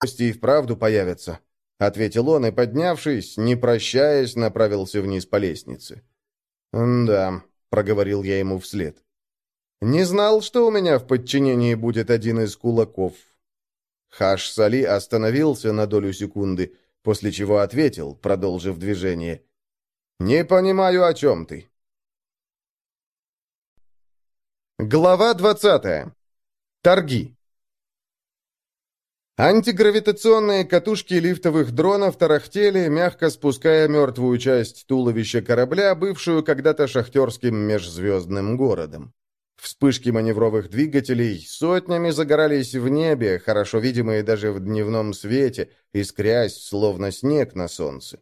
гости и вправду появятся», — ответил он и, поднявшись, не прощаясь, направился вниз по лестнице. «Да», — проговорил я ему вслед. «Не знал, что у меня в подчинении будет один из кулаков». Хаш Сали остановился на долю секунды, после чего ответил, продолжив движение. «Не понимаю, о чем ты». Глава двадцатая. Торги. Антигравитационные катушки лифтовых дронов тарахтели, мягко спуская мертвую часть туловища корабля, бывшую когда-то шахтерским межзвездным городом. Вспышки маневровых двигателей сотнями загорались в небе, хорошо видимые даже в дневном свете, искрясь, словно снег на солнце.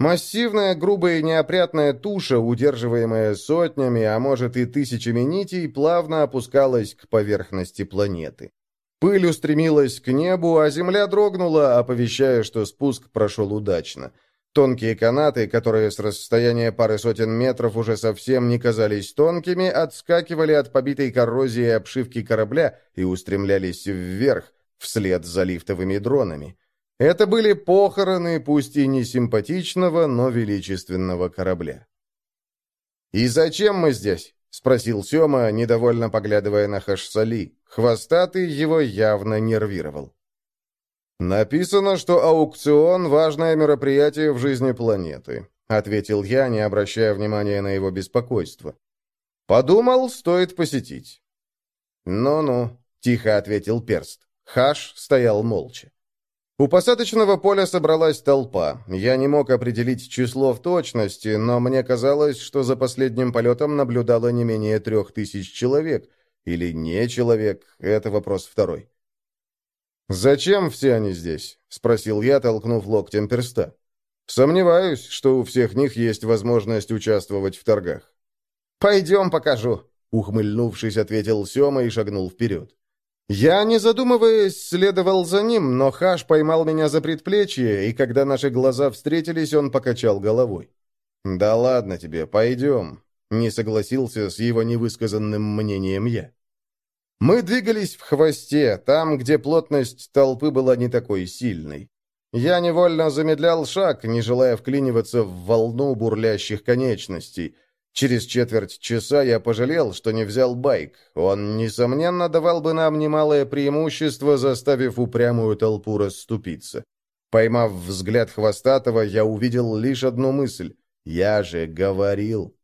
Массивная, грубая и неопрятная туша, удерживаемая сотнями, а может и тысячами нитей, плавно опускалась к поверхности планеты. Пыль устремилась к небу, а земля дрогнула, оповещая, что спуск прошел удачно. Тонкие канаты, которые с расстояния пары сотен метров уже совсем не казались тонкими, отскакивали от побитой коррозией обшивки корабля и устремлялись вверх, вслед за лифтовыми дронами. Это были похороны, пусть и не симпатичного, но величественного корабля. «И зачем мы здесь?» — спросил Сема, недовольно поглядывая на Хашсали. Хвостатый его явно нервировал. «Написано, что аукцион – важное мероприятие в жизни планеты», — ответил я, не обращая внимания на его беспокойство. «Подумал, стоит посетить». «Ну-ну», — тихо ответил Перст. Хаш стоял молча. У посадочного поля собралась толпа. Я не мог определить число в точности, но мне казалось, что за последним полетом наблюдало не менее трех тысяч человек. Или не человек, это вопрос второй. «Зачем все они здесь?» — спросил я, толкнув локтем перста. «Сомневаюсь, что у всех них есть возможность участвовать в торгах». «Пойдем покажу», — ухмыльнувшись, ответил Сема и шагнул вперед. Я, не задумываясь, следовал за ним, но Хаш поймал меня за предплечье, и когда наши глаза встретились, он покачал головой. «Да ладно тебе, пойдем», — не согласился с его невысказанным мнением я. Мы двигались в хвосте, там, где плотность толпы была не такой сильной. Я невольно замедлял шаг, не желая вклиниваться в волну бурлящих конечностей, Через четверть часа я пожалел, что не взял байк. Он, несомненно, давал бы нам немалое преимущество, заставив упрямую толпу расступиться. Поймав взгляд Хвостатого, я увидел лишь одну мысль. «Я же говорил».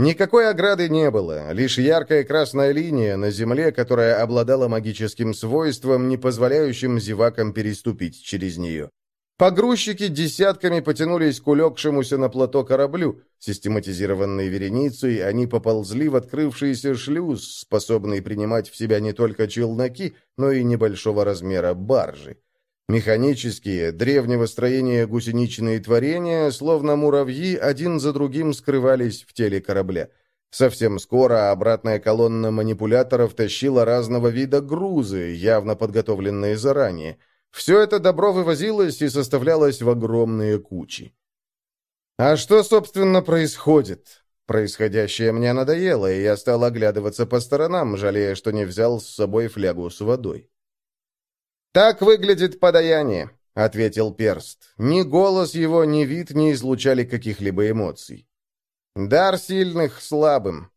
Никакой ограды не было, лишь яркая красная линия на земле, которая обладала магическим свойством, не позволяющим зевакам переступить через нее. Погрузчики десятками потянулись к улегшемуся на плато кораблю. Систематизированной вереницей они поползли в открывшийся шлюз, способный принимать в себя не только челноки, но и небольшого размера баржи. Механические, древнего строения гусеничные творения, словно муравьи, один за другим скрывались в теле корабля. Совсем скоро обратная колонна манипуляторов тащила разного вида грузы, явно подготовленные заранее – все это добро вывозилось и составлялось в огромные кучи. А что, собственно, происходит? Происходящее мне надоело, и я стал оглядываться по сторонам, жалея, что не взял с собой флягу с водой. «Так выглядит подаяние», — ответил Перст. Ни голос его, ни вид не излучали каких-либо эмоций. «Дар сильных слабым.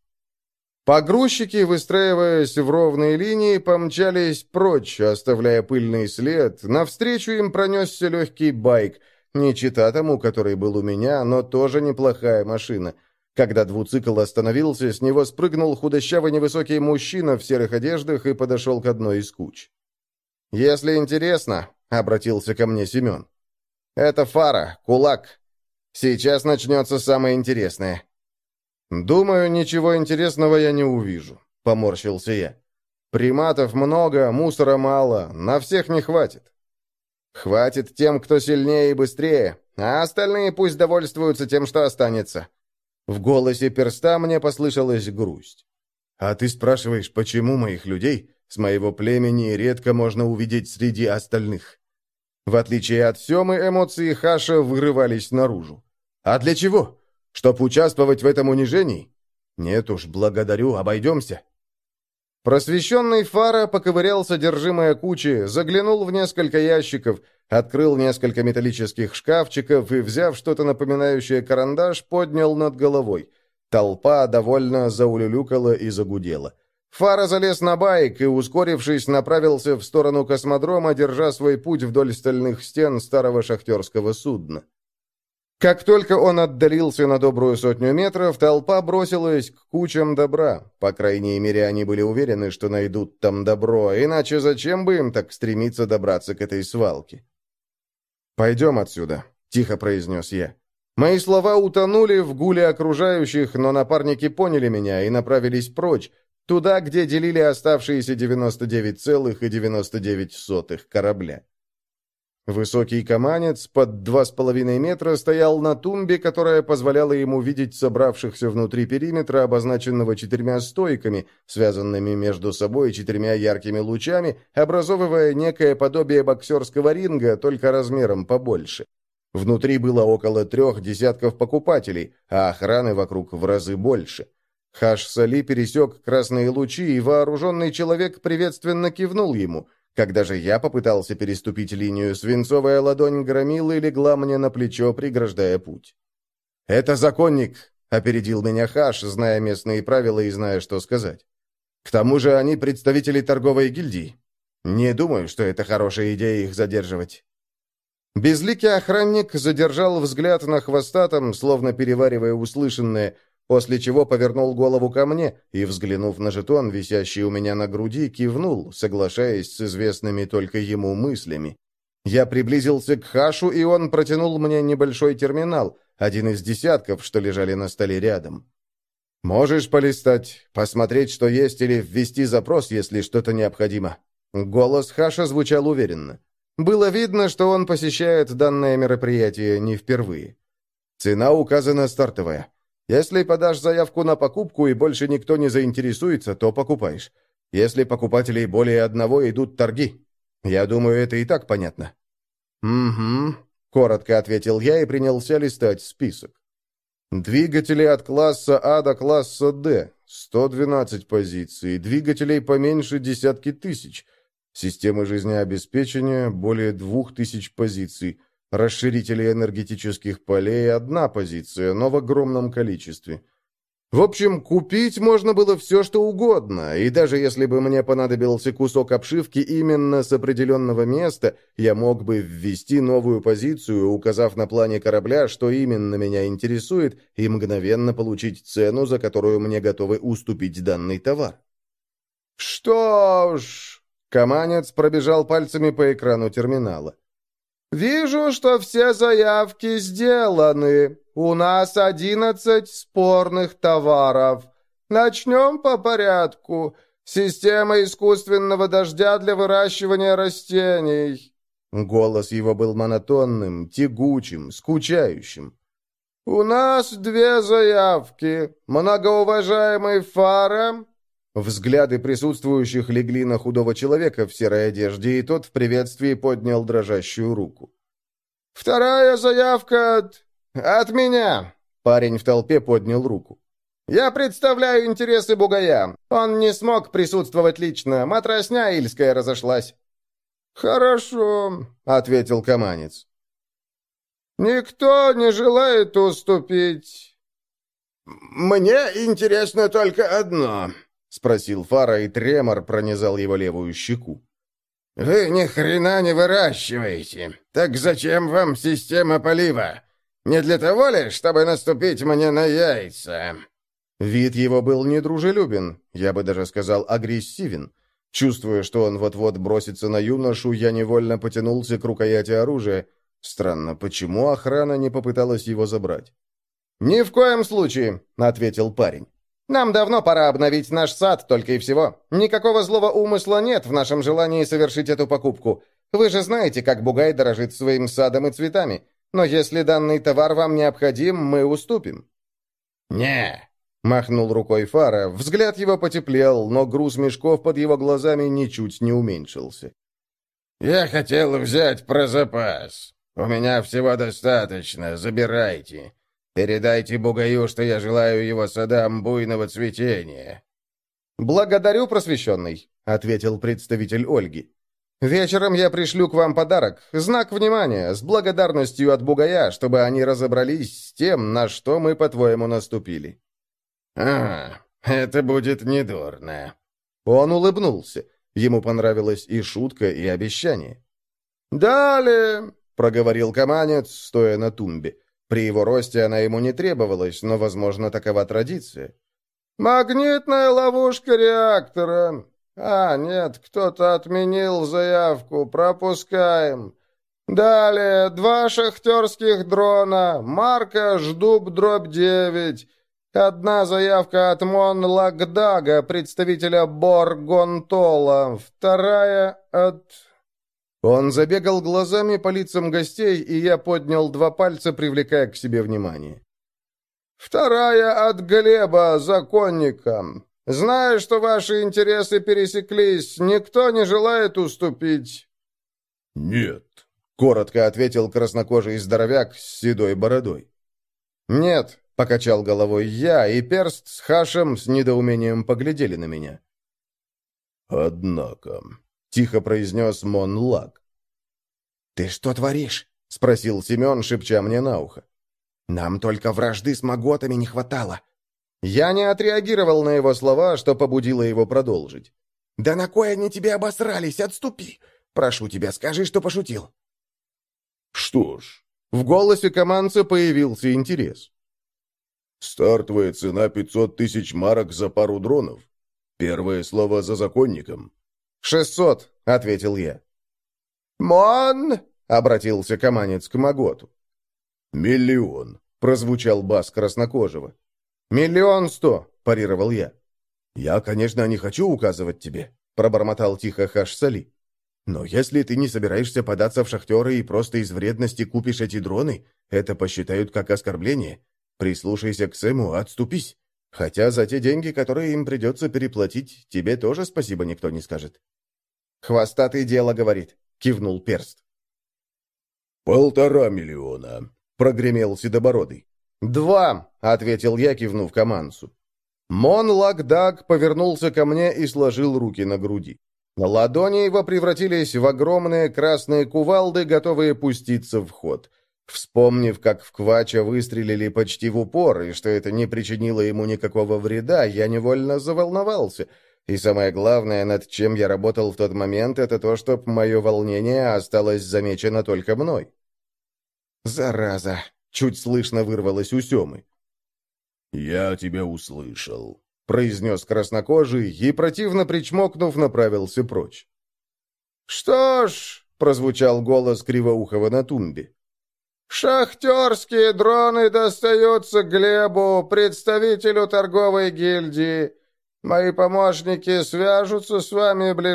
Погрузчики, выстраиваясь в ровные линии, помчались прочь, оставляя пыльный след. Навстречу им пронесся легкий байк, не чита тому, который был у меня, но тоже неплохая машина. Когда двуцикл остановился, с него спрыгнул худощавый невысокий мужчина в серых одеждах и подошел к одной из куч. «Если интересно», — обратился ко мне Семен, — «это фара, кулак. Сейчас начнется самое интересное». «Думаю, ничего интересного я не увижу», — поморщился я. «Приматов много, мусора мало, на всех не хватит». «Хватит тем, кто сильнее и быстрее, а остальные пусть довольствуются тем, что останется». В голосе перста мне послышалась грусть. «А ты спрашиваешь, почему моих людей с моего племени редко можно увидеть среди остальных?» В отличие от Семы, эмоции Хаша вырывались наружу. «А для чего? Чтоб участвовать в этом унижении? Нет уж, благодарю, обойдемся. Просвещенный Фара поковырял содержимое кучи, заглянул в несколько ящиков, открыл несколько металлических шкафчиков и, взяв что-то напоминающее карандаш, поднял над головой. Толпа довольно заулюлюкала и загудела. Фара залез на байк и, ускорившись, направился в сторону космодрома, держа свой путь вдоль стальных стен старого шахтерского судна. Как только он отдалился на добрую сотню метров, толпа бросилась к кучам добра. По крайней мере, они были уверены, что найдут там добро, иначе зачем бы им так стремиться добраться к этой свалке? «Пойдем отсюда», — тихо произнес я. Мои слова утонули в гуле окружающих, но напарники поняли меня и направились прочь, туда, где делили оставшиеся 99,99 корабля. Высокий каманец под два с половиной метра стоял на тумбе, которая позволяла ему видеть собравшихся внутри периметра, обозначенного четырьмя стойками, связанными между собой четырьмя яркими лучами, образовывая некое подобие боксерского ринга, только размером побольше. Внутри было около трех десятков покупателей, а охраны вокруг в разы больше. Хаш-Сали пересек красные лучи, и вооруженный человек приветственно кивнул ему – когда же я попытался переступить линию, свинцовая ладонь громилы легла мне на плечо, преграждая путь. «Это законник», — опередил меня Хаш, зная местные правила и зная, что сказать. «К тому же они представители торговой гильдии. Не думаю, что это хорошая идея их задерживать». Безликий охранник задержал взгляд на хвостатом, словно переваривая услышанное, после чего повернул голову ко мне и, взглянув на жетон, висящий у меня на груди, кивнул, соглашаясь с известными только ему мыслями. Я приблизился к Хашу, и он протянул мне небольшой терминал, один из десятков, что лежали на столе рядом. «Можешь полистать, посмотреть, что есть, или ввести запрос, если что-то необходимо». Голос Хаша звучал уверенно. Было видно, что он посещает данное мероприятие не впервые. Цена указана стартовая. Если подашь заявку на покупку и больше никто не заинтересуется, то покупаешь. Если покупателей более одного, идут торги. Я думаю, это и так понятно». «Угу», — коротко ответил я и принялся листать список. Двигатели от класса А до класса Д. 112 позиций. Двигателей поменьше десятки тысяч. Системы жизнеобеспечения более двух тысяч позиций. Расширители энергетических полей – одна позиция, но в огромном количестве. В общем, купить можно было все, что угодно, и даже если бы мне понадобился кусок обшивки именно с определенного места, я мог бы ввести новую позицию, указав на плане корабля, что именно меня интересует, и мгновенно получить цену, за которую мне готовы уступить данный товар. «Что ж...» — Каманец пробежал пальцами по экрану терминала. «Вижу, что все заявки сделаны. У нас одиннадцать спорных товаров. Начнем по порядку. Система искусственного дождя для выращивания растений». Голос его был монотонным, тягучим, скучающим. «У нас две заявки. Многоуважаемый Фара Взгляды присутствующих легли на худого человека в серой одежде, и тот в приветствии поднял дрожащую руку. «Вторая заявка от... от меня!» Парень в толпе поднял руку. «Я представляю интересы Бугая. Он не смог присутствовать лично. Матросня Ильская разошлась». «Хорошо», — ответил Каманец. «Никто не желает уступить». «Мне интересно только одно», — спросил Фара, и тремор пронизал его левую щеку. «Вы ни хрена не выращиваете. Так зачем вам система полива? Не для того ли, чтобы наступить мне на яйца?» Вид его был недружелюбен, я бы даже сказал агрессивен. Чувствуя, что он вот-вот бросится на юношу, я невольно потянулся к рукояти оружия. Странно, почему охрана не попыталась его забрать? «Ни в коем случае», — ответил парень. Нам давно пора обновить наш сад, только и всего. Никакого злого умысла нет в нашем желании совершить эту покупку. Вы же знаете, как Бугай дорожит своим садом и цветами. Но если данный товар вам необходим, мы уступим». «Не», — махнул рукой Фара. Взгляд его потеплел, но груз мешков под его глазами ничуть не уменьшился. «Я хотел взять про запас. У меня всего достаточно, забирайте. Передайте Бугаю, что я желаю его садам буйного цветения». «Благодарю, просвещенный», — ответил представитель Ольги. «Вечером я пришлю к вам подарок, знак внимания, с благодарностью от Бугая, чтобы они разобрались с тем, на что мы, по-твоему, наступили». «А, это будет недурно». Он улыбнулся. Ему понравилась и шутка, и обещание. «Далее», — проговорил Каманец, стоя на тумбе. При его росте она ему не требовалась, но, возможно, такова традиция. «Магнитная ловушка реактора. А, нет, кто-то отменил заявку. Пропускаем. Далее, два шахтерских дрона. Марка Ждуб дробь 9. Одна заявка от Мон Лагдага, представителя Боргонтола. Вторая от... Он забегал глазами по лицам гостей, и я поднял два пальца, привлекая к себе внимание. Вторая от Глеба, законника. Знаю, что ваши интересы пересеклись, никто не желает уступить. Нет, коротко ответил краснокожий здоровяк с седой бородой. Нет, покачал головой я, и перст с Хашем с недоумением поглядели на меня. Однако, тихо произнес Мон Лак. «Ты что творишь?» — спросил Семен, шепча мне на ухо. Нам только вражды с маготами не хватало. Я не отреагировал на его слова, что побудило его продолжить. «Да на кой они тебе обосрались? Отступи! Прошу тебя, скажи, что пошутил». «Что ж...» В голосе команца появился интерес. «Стартовая цена пятьсот тысяч марок за пару дронов. Первое слово за законником». «Шестьсот», — ответил я. «Мон!» — обратился команец к Маготу. «Миллион», — прозвучал бас краснокожего. «Миллион сто», — парировал я. «Я, конечно, не хочу указывать тебе», — пробормотал тихо Хаш Сали. «Но если ты не собираешься податься в шахтеры и просто из вредности купишь эти дроны, это посчитают как оскорбление. Прислушайся к Сэму, отступись. Хотя за те деньги, которые им придется переплатить, тебе тоже спасибо никто не скажет». «Хвостатый дело, — говорит», — кивнул перст. «Полтора миллиона», — прогремел Седобородый. «Два», — ответил я, кивнув Камансу. Мон Лакдаг повернулся ко мне и сложил руки на груди. Ладони его превратились в огромные красные кувалды, готовые пуститься в ход. Вспомнив, как в Квача выстрелили почти в упор, и что это не причинило ему никакого вреда, я невольно заволновался. И самое главное, над чем я работал в тот момент, это то, чтобы мое волнение осталось замечено только мной. «Зараза!» — чуть слышно вырвалось у Семы. «Я тебя услышал», — произнес краснокожий и, противно причмокнув, направился прочь. «Что ж», — прозвучал голос Кривоухова на тумбе, «шахтерские дроны достаются Глебу, представителю торговой гильдии. Мои помощники свяжутся с вами ближе.